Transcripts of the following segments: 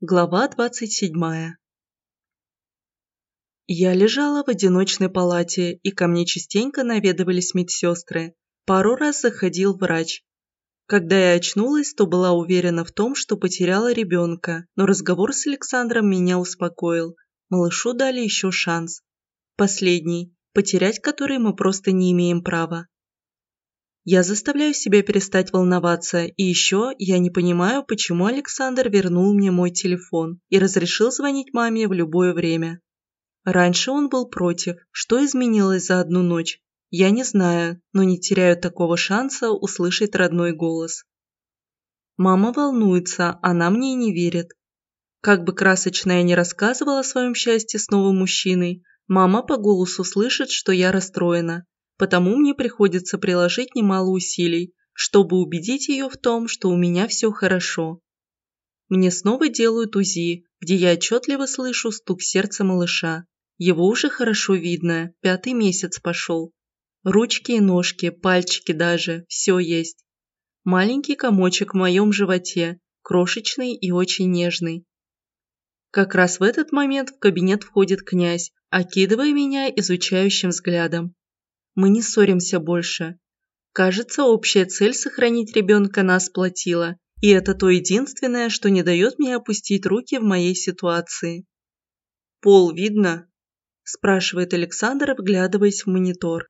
Глава 27 Я лежала в одиночной палате, и ко мне частенько наведывались медсестры. Пару раз заходил врач. Когда я очнулась, то была уверена в том, что потеряла ребенка, но разговор с Александром меня успокоил. Малышу дали еще шанс. Последний, потерять который мы просто не имеем права. Я заставляю себя перестать волноваться, и еще я не понимаю, почему Александр вернул мне мой телефон и разрешил звонить маме в любое время. Раньше он был против. Что изменилось за одну ночь? Я не знаю, но не теряю такого шанса услышать родной голос. Мама волнуется, она мне не верит. Как бы красочно я ни рассказывала о своем счастье с новым мужчиной, мама по голосу слышит, что я расстроена, потому мне приходится приложить немало усилий, чтобы убедить ее в том, что у меня все хорошо. Мне снова делают УЗИ, где я отчетливо слышу стук сердца малыша. Его уже хорошо видно, пятый месяц пошел. Ручки и ножки, пальчики даже, все есть. Маленький комочек в моем животе, крошечный и очень нежный. Как раз в этот момент в кабинет входит князь, окидывая меня изучающим взглядом. Мы не ссоримся больше. Кажется, общая цель сохранить ребенка нас сплотила, и это то единственное, что не дает мне опустить руки в моей ситуации. «Пол видно?» – спрашивает Александр, вглядываясь в монитор.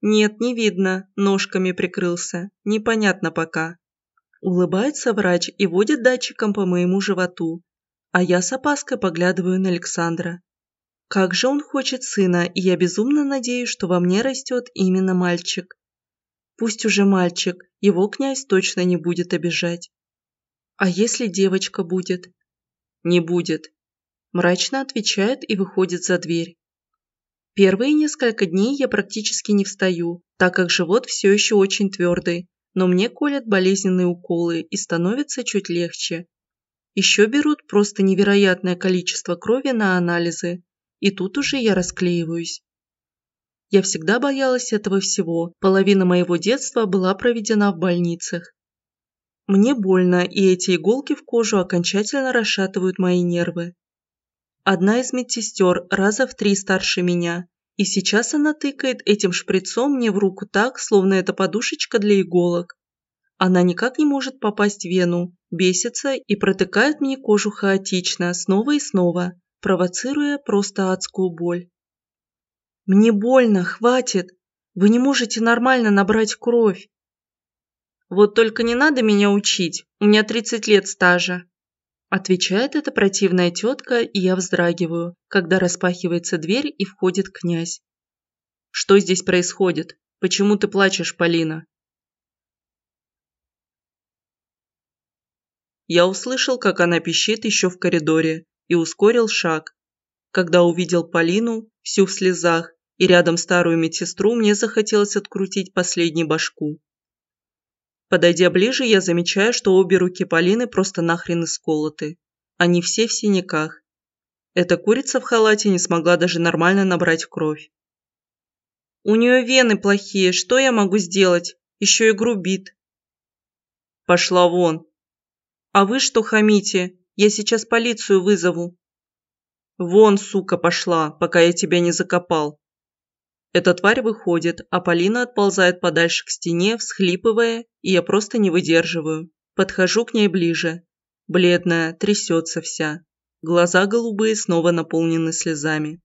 «Нет, не видно, ножками прикрылся, непонятно пока». Улыбается врач и водит датчиком по моему животу, а я с опаской поглядываю на Александра. Как же он хочет сына, и я безумно надеюсь, что во мне растет именно мальчик. Пусть уже мальчик, его князь точно не будет обижать. А если девочка будет? Не будет. Мрачно отвечает и выходит за дверь. Первые несколько дней я практически не встаю, так как живот все еще очень твердый, но мне колят болезненные уколы и становится чуть легче. Еще берут просто невероятное количество крови на анализы, и тут уже я расклеиваюсь. Я всегда боялась этого всего, половина моего детства была проведена в больницах. Мне больно, и эти иголки в кожу окончательно расшатывают мои нервы. Одна из медсестер раза в три старше меня, и сейчас она тыкает этим шприцом мне в руку так, словно это подушечка для иголок. Она никак не может попасть в вену, бесится и протыкает мне кожу хаотично, снова и снова, провоцируя просто адскую боль. «Мне больно, хватит! Вы не можете нормально набрать кровь!» «Вот только не надо меня учить, у меня 30 лет стажа!» Отвечает эта противная тетка, и я вздрагиваю, когда распахивается дверь и входит князь. «Что здесь происходит? Почему ты плачешь, Полина?» Я услышал, как она пищит еще в коридоре, и ускорил шаг. Когда увидел Полину, всю в слезах, и рядом старую медсестру, мне захотелось открутить последний башку. Подойдя ближе, я замечаю, что обе руки Полины просто нахрен исколоты. Они все в синяках. Эта курица в халате не смогла даже нормально набрать кровь. У нее вены плохие, что я могу сделать? Еще и грубит. Пошла вон. А вы что хамите? Я сейчас полицию вызову». «Вон, сука, пошла, пока я тебя не закопал». Эта тварь выходит, а Полина отползает подальше к стене, всхлипывая, и я просто не выдерживаю. Подхожу к ней ближе. Бледная, трясется вся. Глаза голубые снова наполнены слезами.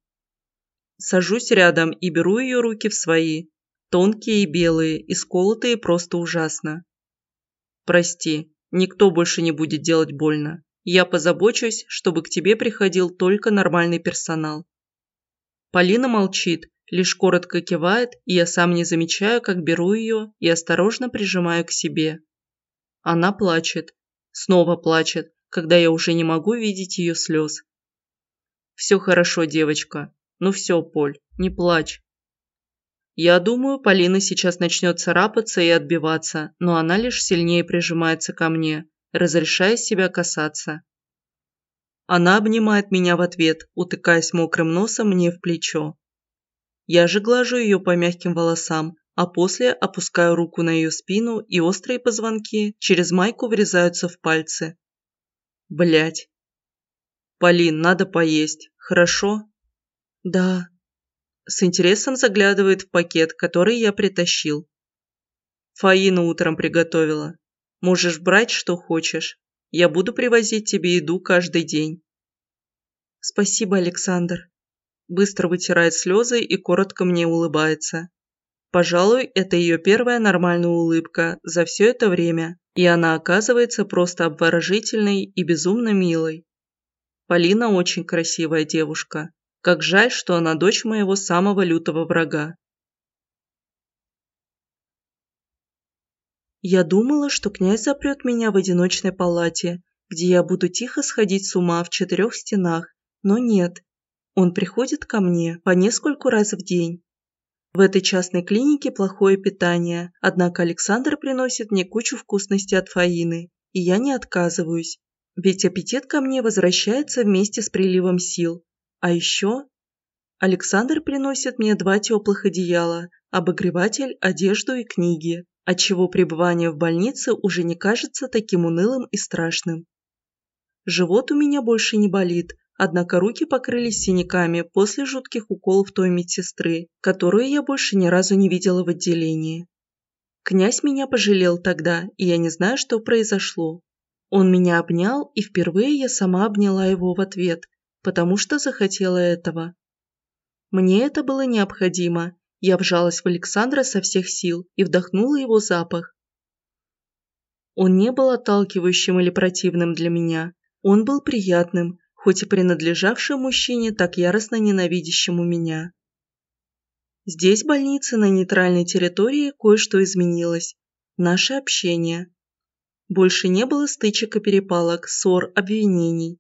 Сажусь рядом и беру ее руки в свои. Тонкие и белые, и сколотые просто ужасно. Прости, никто больше не будет делать больно. Я позабочусь, чтобы к тебе приходил только нормальный персонал». Полина молчит, лишь коротко кивает, и я сам не замечаю, как беру ее и осторожно прижимаю к себе. Она плачет, снова плачет, когда я уже не могу видеть ее слез. «Все хорошо, девочка. Ну все, Поль, не плачь». Я думаю, Полина сейчас начнет царапаться и отбиваться, но она лишь сильнее прижимается ко мне, разрешая себя касаться. Она обнимает меня в ответ, утыкаясь мокрым носом мне в плечо. Я же глажу ее по мягким волосам, а после опускаю руку на ее спину, и острые позвонки через майку врезаются в пальцы. Блять, «Полин, надо поесть, хорошо?» «Да». С интересом заглядывает в пакет, который я притащил. Фаина утром приготовила. Можешь брать, что хочешь. Я буду привозить тебе еду каждый день. Спасибо, Александр. Быстро вытирает слезы и коротко мне улыбается. Пожалуй, это ее первая нормальная улыбка за все это время, и она оказывается просто обворожительной и безумно милой. Полина очень красивая девушка. Как жаль, что она дочь моего самого лютого врага. Я думала, что князь запрет меня в одиночной палате, где я буду тихо сходить с ума в четырех стенах, но нет. Он приходит ко мне по нескольку раз в день. В этой частной клинике плохое питание, однако Александр приносит мне кучу вкусностей от Фаины, и я не отказываюсь, ведь аппетит ко мне возвращается вместе с приливом сил. А еще Александр приносит мне два теплых одеяла, обогреватель, одежду и книги отчего пребывание в больнице уже не кажется таким унылым и страшным. Живот у меня больше не болит, однако руки покрылись синяками после жутких уколов той медсестры, которую я больше ни разу не видела в отделении. Князь меня пожалел тогда, и я не знаю, что произошло. Он меня обнял, и впервые я сама обняла его в ответ, потому что захотела этого. Мне это было необходимо, я вжалась в Александра со всех сил и вдохнула его запах. Он не был отталкивающим или противным для меня. Он был приятным, хоть и принадлежавшим мужчине, так яростно ненавидящему меня. Здесь, в больнице, на нейтральной территории, кое-что изменилось. Наше общение. Больше не было стычек и перепалок, ссор, обвинений.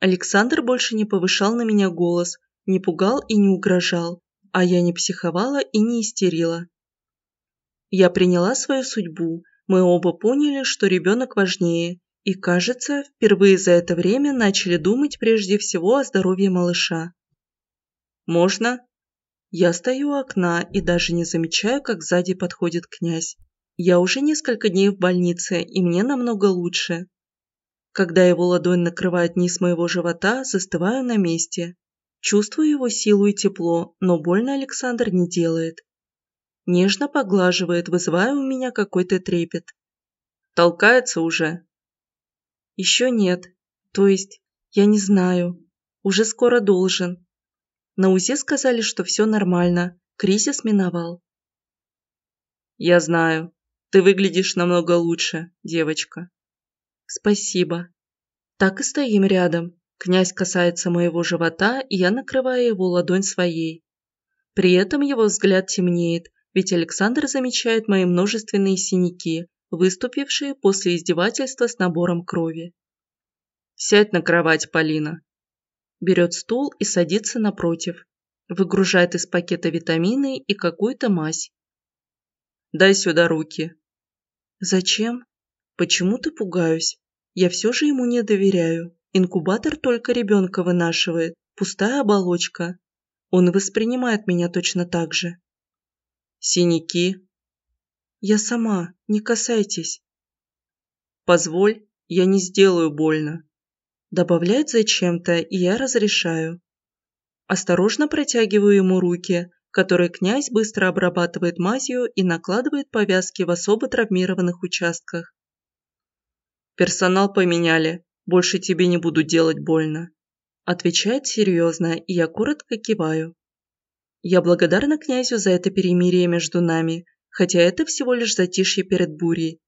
Александр больше не повышал на меня голос, не пугал и не угрожал, а я не психовала и не истерила. Я приняла свою судьбу, мы оба поняли, что ребенок важнее, и, кажется, впервые за это время начали думать прежде всего о здоровье малыша. «Можно?» Я стою у окна и даже не замечаю, как сзади подходит князь. Я уже несколько дней в больнице, и мне намного лучше. Когда его ладонь накрывает низ моего живота, застываю на месте. Чувствую его силу и тепло, но больно Александр не делает. Нежно поглаживает, вызывая у меня какой-то трепет. Толкается уже? Еще нет. То есть, я не знаю. Уже скоро должен. На УЗИ сказали, что все нормально. Кризис миновал. Я знаю. Ты выглядишь намного лучше, девочка. Спасибо. Так и стоим рядом, Князь касается моего живота, и я накрываю его ладонь своей. При этом его взгляд темнеет, ведь Александр замечает мои множественные синяки, выступившие после издевательства с набором крови. «Сядь на кровать, Полина». Берет стул и садится напротив. Выгружает из пакета витамины и какую-то мазь. «Дай сюда руки». «Зачем? Почему ты пугаюсь? Я все же ему не доверяю». Инкубатор только ребенка вынашивает, пустая оболочка. Он воспринимает меня точно так же. Синяки. Я сама, не касайтесь. Позволь, я не сделаю больно. Добавляет зачем-то, и я разрешаю. Осторожно протягиваю ему руки, которые князь быстро обрабатывает мазью и накладывает повязки в особо травмированных участках. Персонал поменяли, больше тебе не буду делать больно. Отвечает серьезно, и я коротко киваю. Я благодарна князю за это перемирие между нами, хотя это всего лишь затишье перед бурей.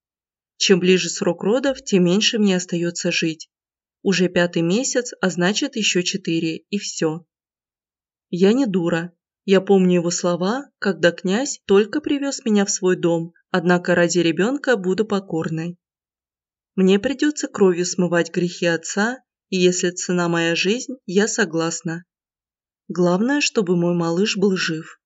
Чем ближе срок родов, тем меньше мне остается жить. Уже пятый месяц, а значит еще четыре, и все. Я не дура. Я помню его слова, когда князь только привез меня в свой дом, однако ради ребенка буду покорной. Мне придется кровью смывать грехи отца, и если цена моя жизнь, я согласна. Главное, чтобы мой малыш был жив.